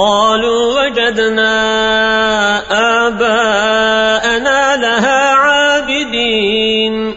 قالوا وجدنا آباءنا لها عابدين.